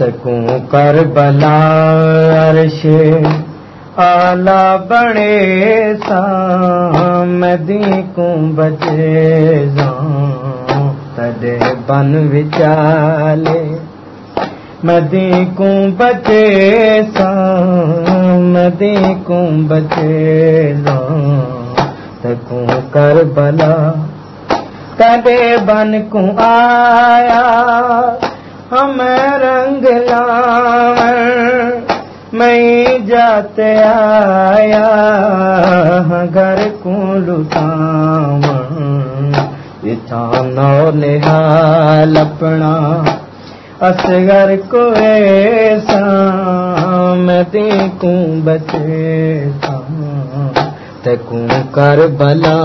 تکوں کر بلا عرش آلہ بڑے سامدی کو بچے جان تدے بن وچالے مدی کو بچے سامدی کو بچے جان تکوں کر بلا تدے بن کو آیا ہم رنگ لاور میں جاتے آیا، گھر کو لٹام نو نہال اپنا اصغر کو ایسا، میں دیکھوں بچے تکوں کر بلا۔